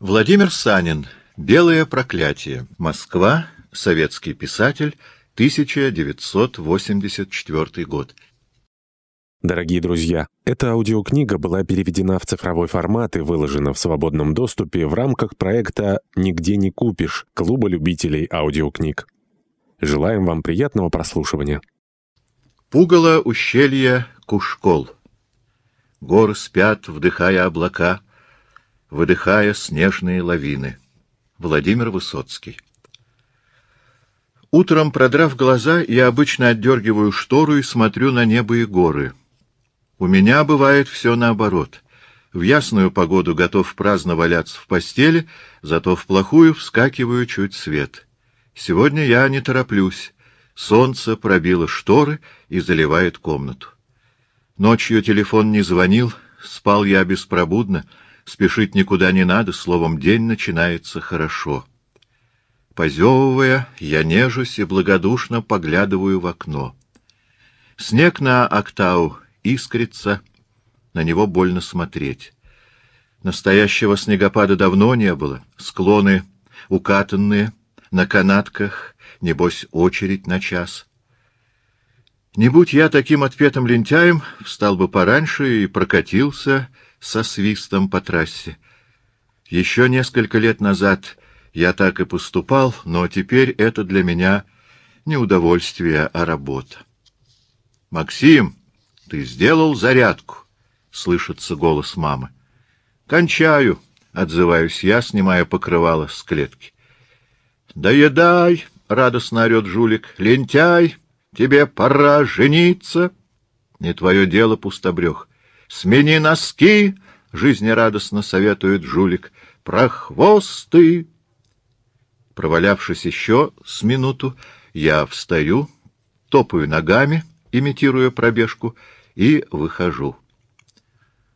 Владимир Санин. Белое проклятие. Москва. Советский писатель. 1984 год. Дорогие друзья, эта аудиокнига была переведена в цифровой формат и выложена в свободном доступе в рамках проекта «Нигде не купишь» Клуба любителей аудиокниг. Желаем вам приятного прослушивания. Пугало ущелье Кушкол. Горы спят, вдыхая облака, выдыхая снежные лавины. Владимир Высоцкий. Утром, продрав глаза, я обычно отдергиваю штору и смотрю на небо и горы. У меня бывает все наоборот. В ясную погоду готов праздно валяться в постели, зато в плохую вскакиваю чуть свет. Сегодня я не тороплюсь. Солнце пробило шторы и заливает комнату. Ночью телефон не звонил, спал я беспробудно, спешить никуда не надо, словом, день начинается хорошо. Позевывая, я нежусь и благодушно поглядываю в окно. Снег на Октау искрится, на него больно смотреть. Настоящего снегопада давно не было, склоны укатанные, на канатках, небось, очередь на час. Не будь я таким отпетым лентяем, встал бы пораньше и прокатился со свистом по трассе. Еще несколько лет назад я так и поступал, но теперь это для меня не удовольствие, а работа. — Максим, ты сделал зарядку? — слышится голос мамы. — Кончаю, — отзываюсь я, снимая покрывало с клетки. — Доедай, — радостно орет жулик, — лентяй, тебе пора жениться. Не твое дело, пустобрех. Смени носки, — жизнерадостно советует жулик, — прохвосты. Провалявшись еще с минуту, я встаю, топаю ногами, имитируя пробежку, и выхожу.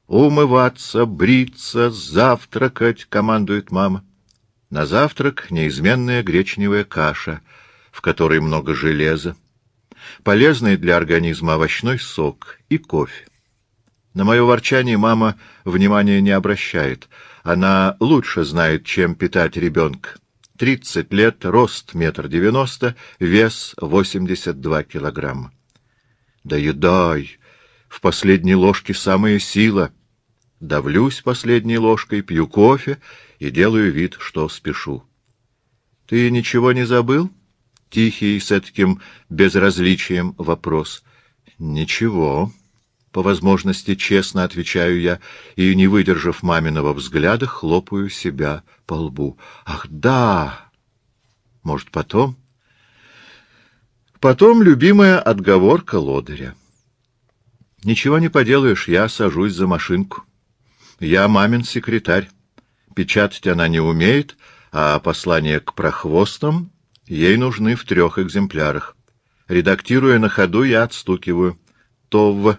«Умываться, бриться, завтракать», — командует мама. На завтрак неизменная гречневая каша, в которой много железа, полезный для организма овощной сок и кофе. На мое ворчание мама внимания не обращает. Она лучше знает, чем питать ребенка. Тридцать лет, рост метр девяносто, вес восемьдесят два килограмма. Да едай! В последней ложке самая сила. Давлюсь последней ложкой, пью кофе и делаю вид, что спешу. — Ты ничего не забыл? Тихий, с таким безразличием вопрос. — Ничего. По возможности честно отвечаю я, и, не выдержав маминого взгляда, хлопаю себя по лбу. Ах, да! Может, потом? Потом любимая отговорка лодыря. Ничего не поделаешь, я сажусь за машинку. Я мамин секретарь. Печатать она не умеет, а послания к прохвостам ей нужны в трех экземплярах. Редактируя на ходу, я отстукиваю. ТОВ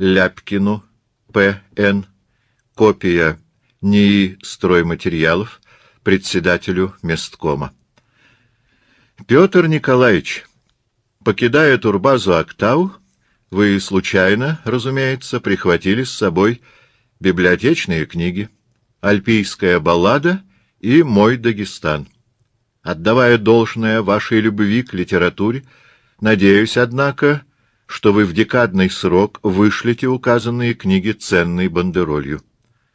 Ляпкину, П.Н., копия НИИ стройматериалов, председателю месткома. Петр Николаевич, покидая турбазу «Октау», вы случайно, разумеется, прихватили с собой библиотечные книги «Альпийская баллада» и «Мой Дагестан». Отдавая должное вашей любви к литературе, надеюсь, однако, что вы в декадный срок вышлете указанные книги ценной бандеролью.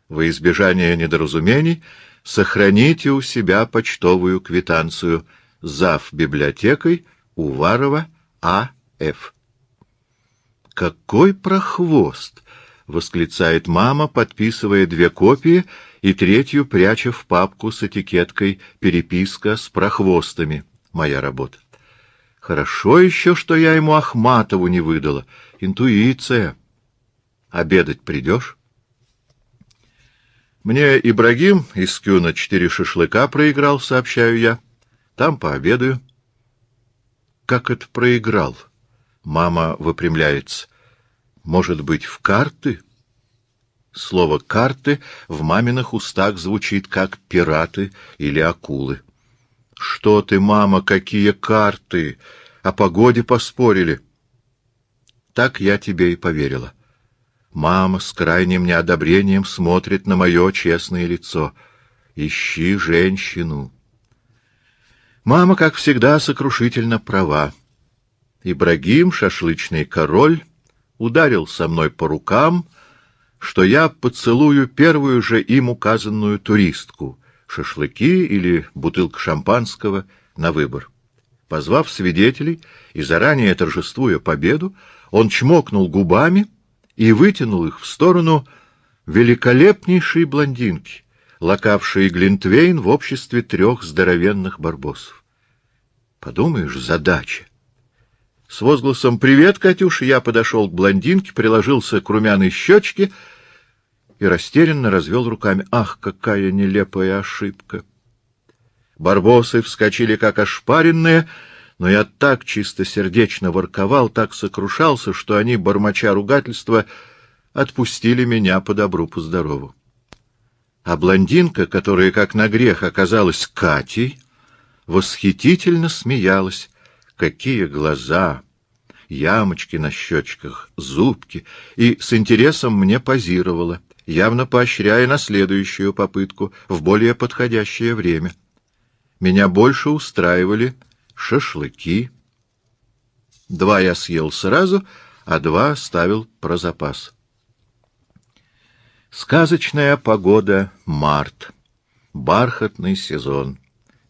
Во избежание недоразумений сохраните у себя почтовую квитанцию зав. библиотекой Уварова А.Ф. «Какой прохвост!» — восклицает мама, подписывая две копии и третью пряча в папку с этикеткой «Переписка с прохвостами». Моя работа. Хорошо еще, что я ему Ахматову не выдала. Интуиция. Обедать придешь? Мне Ибрагим из Кюна четыре шашлыка проиграл, сообщаю я. Там пообедаю. Как это проиграл? Мама выпрямляется. Может быть, в карты? Слово «карты» в маминых устах звучит как «пираты» или «акулы». Что ты, мама, какие карты? О погоде поспорили. Так я тебе и поверила. Мама с крайним неодобрением смотрит на мое честное лицо. ищи женщину. Мама, как всегда, сокрушительно права. Ибрагим, шашлычный король, ударил со мной по рукам, что я поцелую первую же им указанную туристку, шашлыки или бутылка шампанского на выбор. Позвав свидетелей и заранее торжествуя победу, он чмокнул губами и вытянул их в сторону великолепнейшей блондинки, лакавшей Глинтвейн в обществе трех здоровенных барбосов. Подумаешь, задача. С возгласом «Привет, Катюша!» я подошел к блондинке, приложился к румяной щечке и растерянно развел руками. Ах, какая нелепая ошибка! Барбосы вскочили, как ошпаренные, но я так чистосердечно ворковал, так сокрушался, что они, бормоча ругательства, отпустили меня по добру, по здорову. А блондинка, которая, как на грех, оказалась Катей, восхитительно смеялась. Какие глаза! Ямочки на щечках, зубки, и с интересом мне позировала, явно поощряя на следующую попытку в более подходящее время. Меня больше устраивали шашлыки. Два я съел сразу, а два оставил про запас. Сказочная погода — март, бархатный сезон,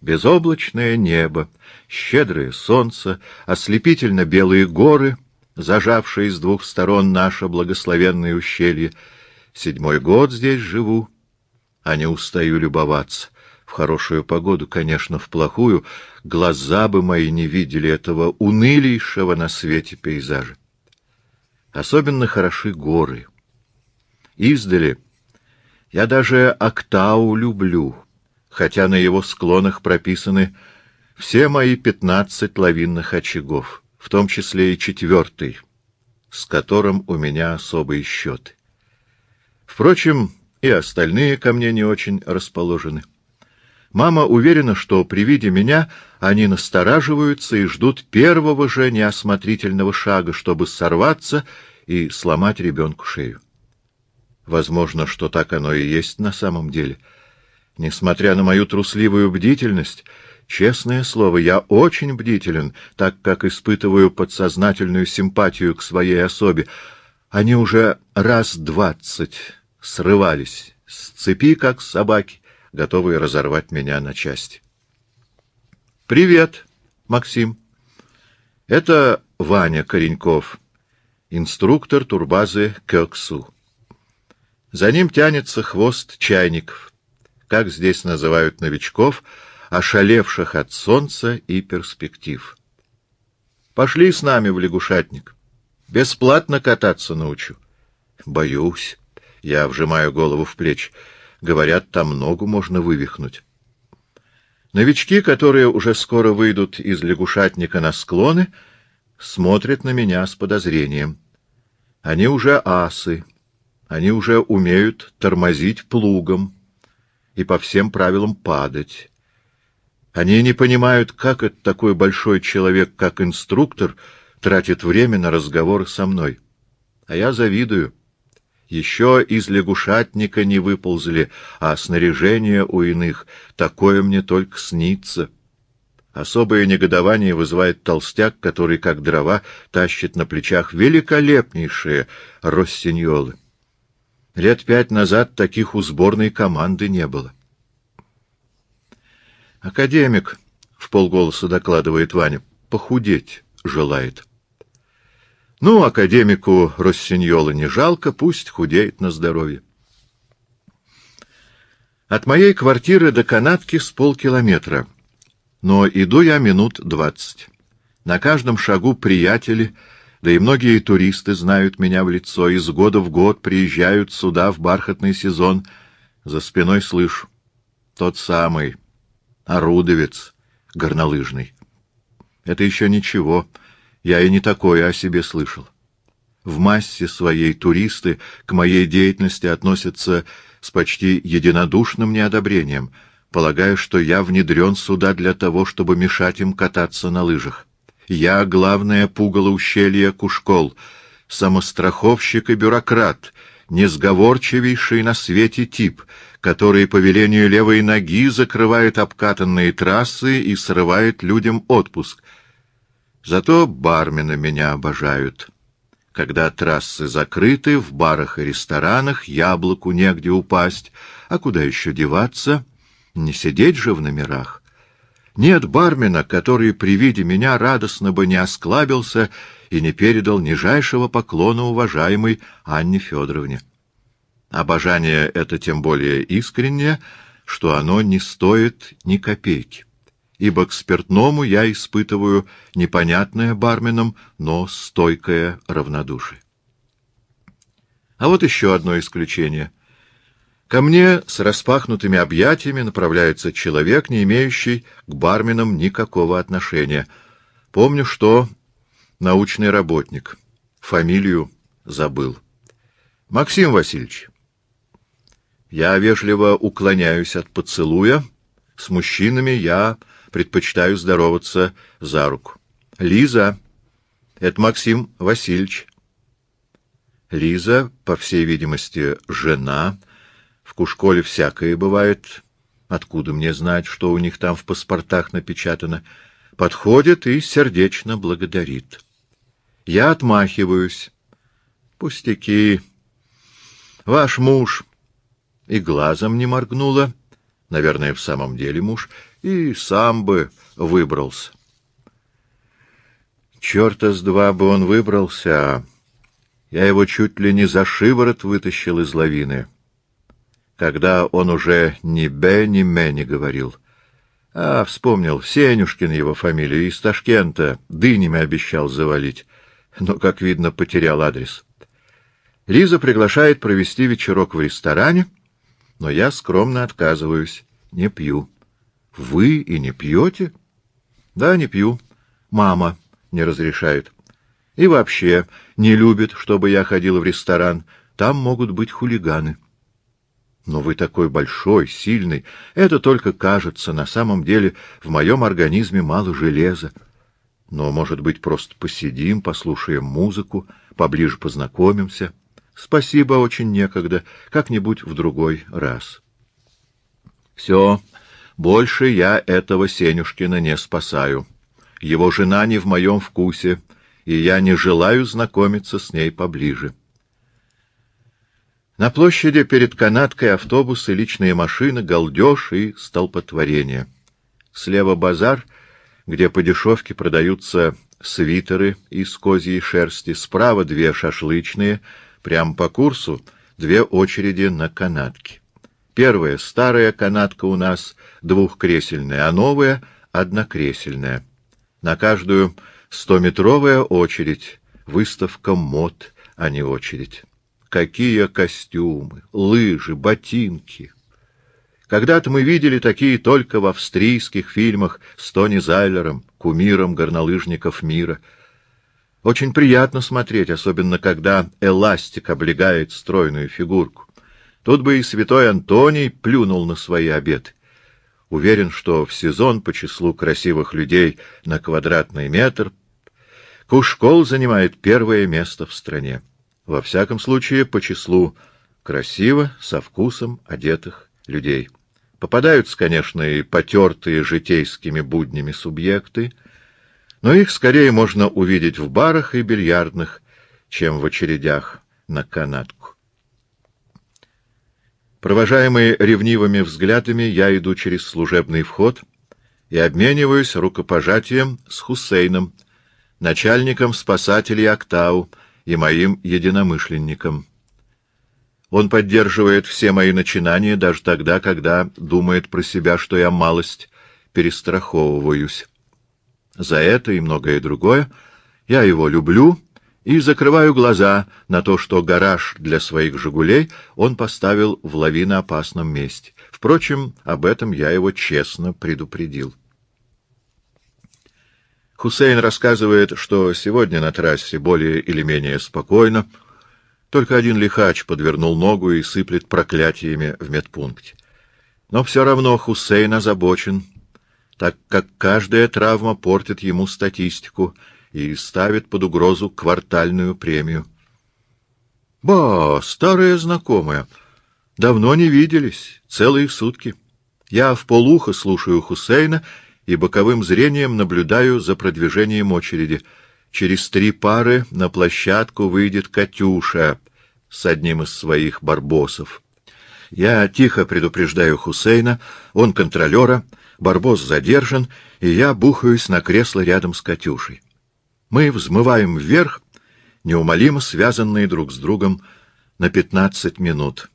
безоблачное небо, щедрое солнце, ослепительно белые горы, зажавшие с двух сторон наше благословенное ущелье. Седьмой год здесь живу, а не устаю любоваться. В хорошую погоду, конечно, в плохую, глаза бы мои не видели этого унылейшего на свете пейзажа. Особенно хороши горы. Издали я даже Октау люблю, хотя на его склонах прописаны все мои пятнадцать лавинных очагов, в том числе и четвертый, с которым у меня особые счеты. Впрочем, и остальные ко мне не очень расположены. Мама уверена, что при виде меня они настораживаются и ждут первого же неосмотрительного шага, чтобы сорваться и сломать ребенку шею. Возможно, что так оно и есть на самом деле. Несмотря на мою трусливую бдительность, честное слово, я очень бдителен, так как испытываю подсознательную симпатию к своей особе. Они уже раз двадцать срывались с цепи, как собаки, готовые разорвать меня на части. «Привет, Максим. Это Ваня Кореньков, инструктор турбазы Кёксу. За ним тянется хвост чайников, как здесь называют новичков, ошалевших от солнца и перспектив. Пошли с нами в лягушатник. Бесплатно кататься научу. Боюсь. Я вжимаю голову в плечи. Говорят, там ногу можно вывихнуть. Новички, которые уже скоро выйдут из лягушатника на склоны, смотрят на меня с подозрением. Они уже асы они уже умеют тормозить плугом и по всем правилам падать. Они не понимают, как это такой большой человек, как инструктор, тратит время на разговоры со мной. А я завидую. Еще из лягушатника не выползли, а снаряжение у иных такое мне только снится. Особое негодование вызывает толстяк, который, как дрова, тащит на плечах великолепнейшие россиньолы. Лет пять назад таких у сборной команды не было. Академик, — в полголоса докладывает Ваня, — похудеть желает. Ну, академику Россиньола не жалко, пусть худеет на здоровье. От моей квартиры до канатки с полкилометра, но иду я минут двадцать. На каждом шагу приятели — да и многие туристы знают меня в лицо, из года в год приезжают сюда в бархатный сезон. За спиной слышу. Тот самый. Орудовец горнолыжный. Это еще ничего. Я и не такое о себе слышал. В массе своей туристы к моей деятельности относятся с почти единодушным неодобрением, полагая, что я внедрен сюда для того, чтобы мешать им кататься на лыжах. Я главное пугало ущелья Кушкол, самостраховщик и бюрократ, несговорчивейший на свете тип, который по велению левой ноги закрывает обкатанные трассы и срывает людям отпуск. Зато бармены меня обожают. Когда трассы закрыты, в барах и ресторанах яблоку негде упасть, а куда еще деваться? Не сидеть же в номерах. Нет бармена, который при виде меня радостно бы не осклабился и не передал нижайшего поклона уважаемой Анне Федоровне. Обожание это тем более искреннее, что оно не стоит ни копейки ибо к спиртному я испытываю непонятное барменам, но стойкое равнодушие. А вот еще одно исключение. Ко мне с распахнутыми объятиями направляется человек, не имеющий к барменам никакого отношения. Помню, что научный работник. Фамилию забыл. Максим Васильевич. Я вежливо уклоняюсь от поцелуя. С мужчинами я предпочитаю здороваться за руку. Лиза, это Максим Васильевич. Лиза, по всей видимости, жена. В Кушколе всякое бывает. Откуда мне знать, что у них там в паспортах напечатано? Подходит и сердечно благодарит. Я отмахиваюсь. Пустяки. Ваш муж и глазом не моргнула. Наверное, в самом деле муж и сам бы выбрался. Черта с два бы он выбрался, я его чуть ли не за шиворот вытащил из лавины, когда он уже ни «бе», ни «ме» не говорил. А, вспомнил, Сенюшкин его фамилия, из Ташкента, дынями обещал завалить, но, как видно, потерял адрес. Лиза приглашает провести вечерок в ресторане, но я скромно отказываюсь, не пью. Вы и не пьете? Да, не пью. Мама не разрешает. И вообще не любит, чтобы я ходил в ресторан. Там могут быть хулиганы. Но вы такой большой, сильный. Это только кажется. На самом деле в моем организме мало железа. Но, может быть, просто посидим, послушаем музыку, поближе познакомимся. Спасибо, очень некогда. Как-нибудь в другой раз. Все, больше я этого Сенюшкина не спасаю. Его жена не в моем вкусе, и я не желаю знакомиться с ней поближе. На площади перед канаткой автобусы, личные машины, галдеж и столпотворение. Слева базар, где по дешевке продаются свитеры из козьей шерсти, справа две шашлычные, прямо по курсу две очереди на канатке. Первая — старая канатка у нас, двухкресельная, а новая — однокресельная. На каждую стометровая очередь, выставка мод, а не очередь. Какие костюмы, лыжи, ботинки! Когда-то мы видели такие только в австрийских фильмах с Тони Зайлером, кумиром горнолыжников мира. Очень приятно смотреть, особенно когда эластик облегает стройную фигурку. Тут бы и святой Антоний плюнул на свои обеты. Уверен, что в сезон по числу красивых людей на квадратный метр Кушкол занимает первое место в стране. Во всяком случае, по числу красиво, со вкусом одетых людей. Попадаются, конечно, и потертые житейскими буднями субъекты, но их скорее можно увидеть в барах и бильярдных, чем в очередях на канатку. Провожаемый ревнивыми взглядами, я иду через служебный вход и обмениваюсь рукопожатием с Хусейном, начальником спасателей Октау и моим единомышленником. Он поддерживает все мои начинания даже тогда, когда думает про себя, что я малость перестраховываюсь. За это и многое другое я его люблю и закрываю глаза на то, что гараж для своих «Жигулей» он поставил в лавиноопасном месте. Впрочем, об этом я его честно предупредил. Хусейн рассказывает, что сегодня на трассе более или менее спокойно, только один лихач подвернул ногу и сыплет проклятиями в медпункте. Но все равно Хусейн озабочен, так как каждая травма портит ему статистику — и ставит под угрозу квартальную премию. Ба, старая знакомая. Давно не виделись, целые сутки. Я в полухо слушаю Хусейна и боковым зрением наблюдаю за продвижением очереди. Через три пары на площадку выйдет Катюша с одним из своих барбосов. Я тихо предупреждаю Хусейна, он контролера, барбос задержан, и я бухаюсь на кресло рядом с Катюшей. Мы взмываем вверх, неумолимо связанные друг с другом на пятнадцать минут.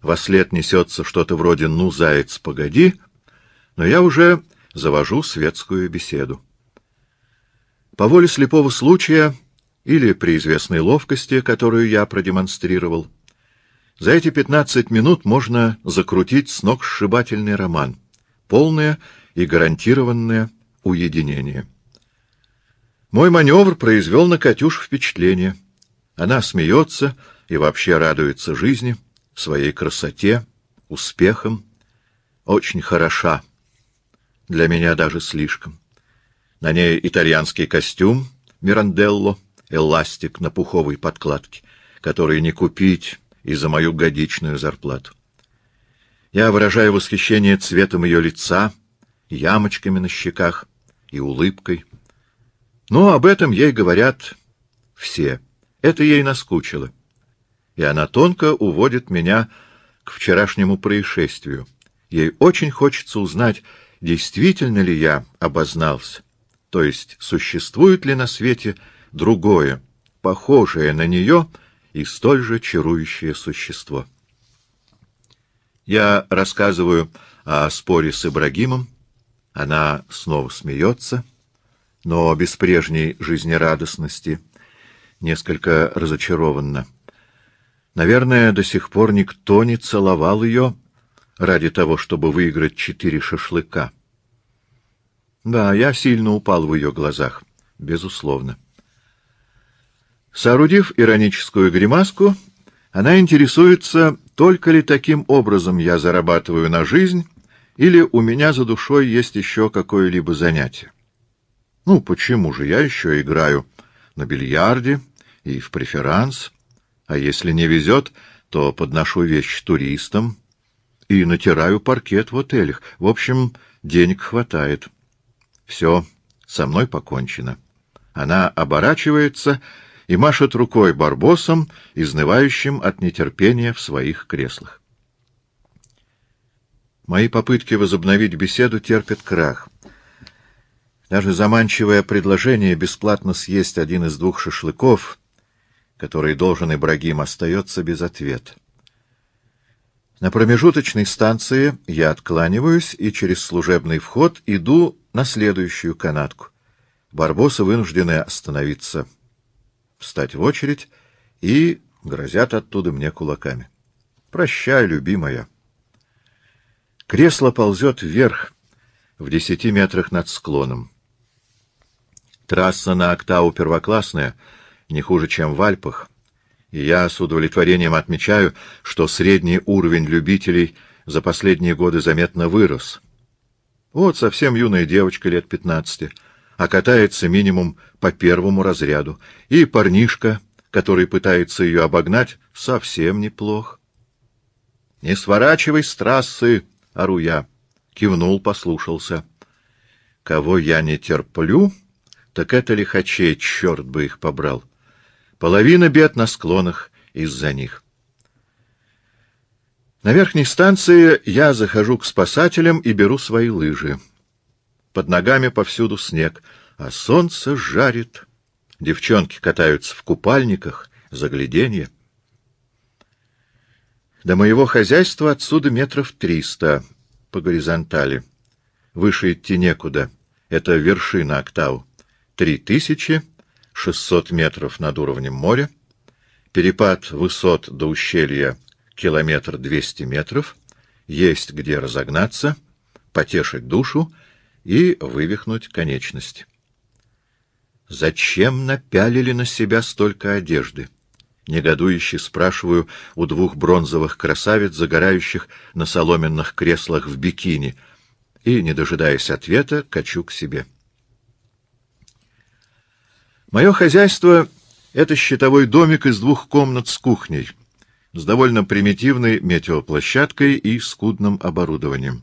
Во след несется что-то вроде «ну, заяц, погоди», но я уже завожу светскую беседу. По воле слепого случая или при известной ловкости, которую я продемонстрировал, за эти пятнадцать минут можно закрутить сногсшибательный роман, полное и гарантированное уединение. Мой маневр произвел на Катюш впечатление. Она смеется и вообще радуется жизни, своей красоте, успехам. Очень хороша. Для меня даже слишком. На ней итальянский костюм Миранделло, эластик на пуховой подкладке, который не купить и за мою годичную зарплату. Я выражаю восхищение цветом ее лица, ямочками на щеках и улыбкой. Но об этом ей говорят все. Это ей наскучило. И она тонко уводит меня к вчерашнему происшествию. Ей очень хочется узнать, действительно ли я обознался, то есть существует ли на свете другое, похожее на нее — и столь же чарующее существо. Я рассказываю о споре с Ибрагимом, она снова смеется, но без прежней жизнерадостности, несколько разочарованно. Наверное, до сих пор никто не целовал ее ради того, чтобы выиграть четыре шашлыка. Да, я сильно упал в ее глазах, безусловно. Соорудив ироническую гримаску, она интересуется, только ли таким образом я зарабатываю на жизнь, или у меня за душой есть еще какое-либо занятие. Ну, почему же я еще играю на бильярде и в преферанс, а если не везет, то подношу вещи туристам и натираю паркет в отелях. В общем, денег хватает. Все, со мной покончено. Она оборачивается и машет рукой барбосом, изнывающим от нетерпения в своих креслах. Мои попытки возобновить беседу терпят крах. Даже заманчивое предложение бесплатно съесть один из двух шашлыков, который должен Ибрагим, остается без ответа. На промежуточной станции я откланиваюсь и через служебный вход иду на следующую канатку. Барбосы вынуждены остановиться встать в очередь и грозят оттуда мне кулаками. Прощай, любимая. Кресло ползет вверх, в десяти метрах над склоном. Трасса на Октау первоклассная, не хуже, чем в Альпах, и я с удовлетворением отмечаю, что средний уровень любителей за последние годы заметно вырос. Вот совсем юная девочка лет пятнадцати — а катается минимум по первому разряду, и парнишка, который пытается ее обогнать, совсем неплох. — Не сворачивай с трассы, — ору я. Кивнул, послушался. Кого я не терплю, так это лихачей, черт бы их побрал. Половина бед на склонах из-за них. На верхней станции я захожу к спасателям и беру свои лыжи. Под ногами повсюду снег, а солнце жарит. Девчонки катаются в купальниках, загляденье. До моего хозяйства отсюда метров триста по горизонтали. Выше идти некуда. Это вершина Октау. Три тысячи шестьсот метров над уровнем моря. Перепад высот до ущелья километр двести метров. Есть где разогнаться, потешить душу — и вывихнуть конечность. Зачем напялили на себя столько одежды? Негодующе спрашиваю у двух бронзовых красавиц, загорающих на соломенных креслах в бикини, и, не дожидаясь ответа, качу к себе. Мое хозяйство — Это щитовой домик из двух комнат с кухней, с довольно примитивной метеоплощадкой и скудным оборудованием.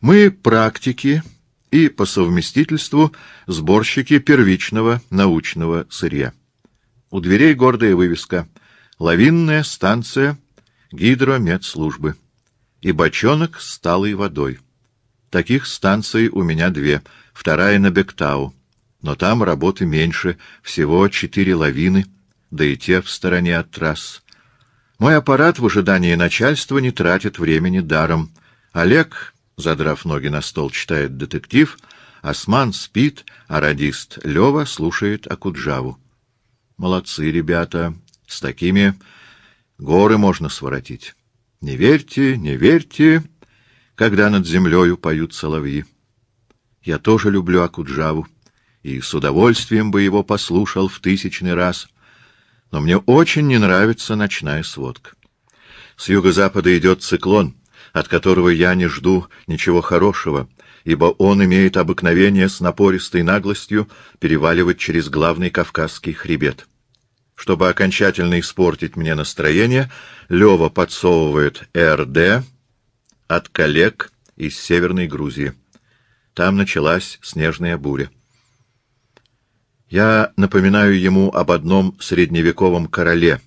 Мы практики и, по совместительству, сборщики первичного научного сырья. У дверей гордая вывеска «Лавинная станция гидромедслужбы» и бочонок с талой водой. Таких станций у меня две, вторая на Бектау но там работы меньше, всего четыре лавины, да и те в стороне от трасс. Мой аппарат в ожидании начальства не тратит времени даром. Олег, задрав ноги на стол, читает детектив, Осман спит, а радист Лева слушает Акуджаву. Молодцы ребята, с такими горы можно своротить. Не верьте, не верьте, когда над землею поют соловьи. Я тоже люблю Акуджаву и с удовольствием бы его послушал в тысячный раз. Но мне очень не нравится ночная сводка. С юго-запада идет циклон, от которого я не жду ничего хорошего, ибо он имеет обыкновение с напористой наглостью переваливать через главный Кавказский хребет. Чтобы окончательно испортить мне настроение, Лева подсовывает РД от коллег из Северной Грузии. Там началась снежная буря. Я напоминаю ему об одном средневековом короле,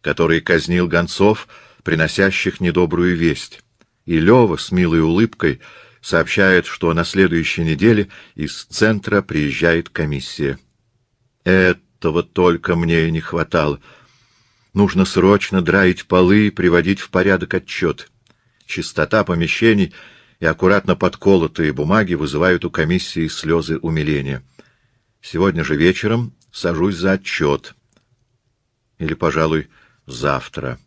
который казнил гонцов, приносящих недобрую весть. И Лева с милой улыбкой сообщает, что на следующей неделе из центра приезжает комиссия. Этого только мне и не хватало. Нужно срочно драить полы и приводить в порядок отчет. Чистота помещений и аккуратно подколотые бумаги вызывают у комиссии слезы умиления. Сегодня же вечером сажусь за отчет. Или, пожалуй, завтра.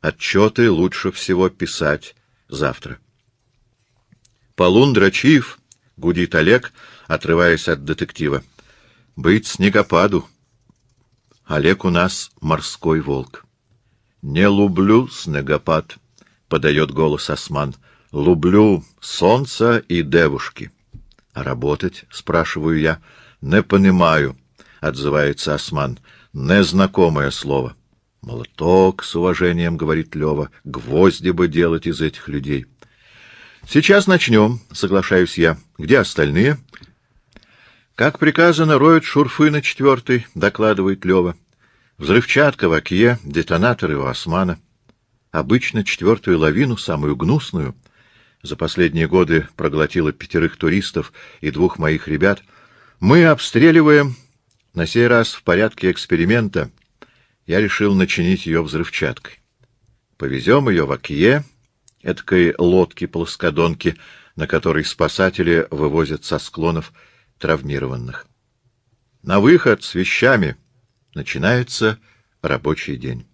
Отчеты лучше всего писать завтра. Полун Драчиев, — гудит Олег, отрываясь от детектива. Быть снегопаду. Олег у нас морской волк. Не люблю снегопад, — подает голос Осман. Люблю солнце и девушки. А работать, — спрашиваю я, — «Не понимаю», — отзывается Осман. «Незнакомое слово». «Молоток», — с уважением говорит Лева, — «гвозди бы делать из этих людей». «Сейчас начнем», — соглашаюсь я. «Где остальные?» «Как приказано, роют шурфы на четвертый», — докладывает Лева. «Взрывчатка в оке, детонаторы у Османа. Обычно четвертую лавину, самую гнусную, за последние годы проглотила пятерых туристов и двух моих ребят — мы обстреливаем, на сей раз в порядке эксперимента. Я решил начинить ее взрывчаткой. Повезем ее в Акье, эткой лодки-плоскодонки, на которой спасатели вывозят со склонов травмированных. На выход с вещами начинается рабочий день.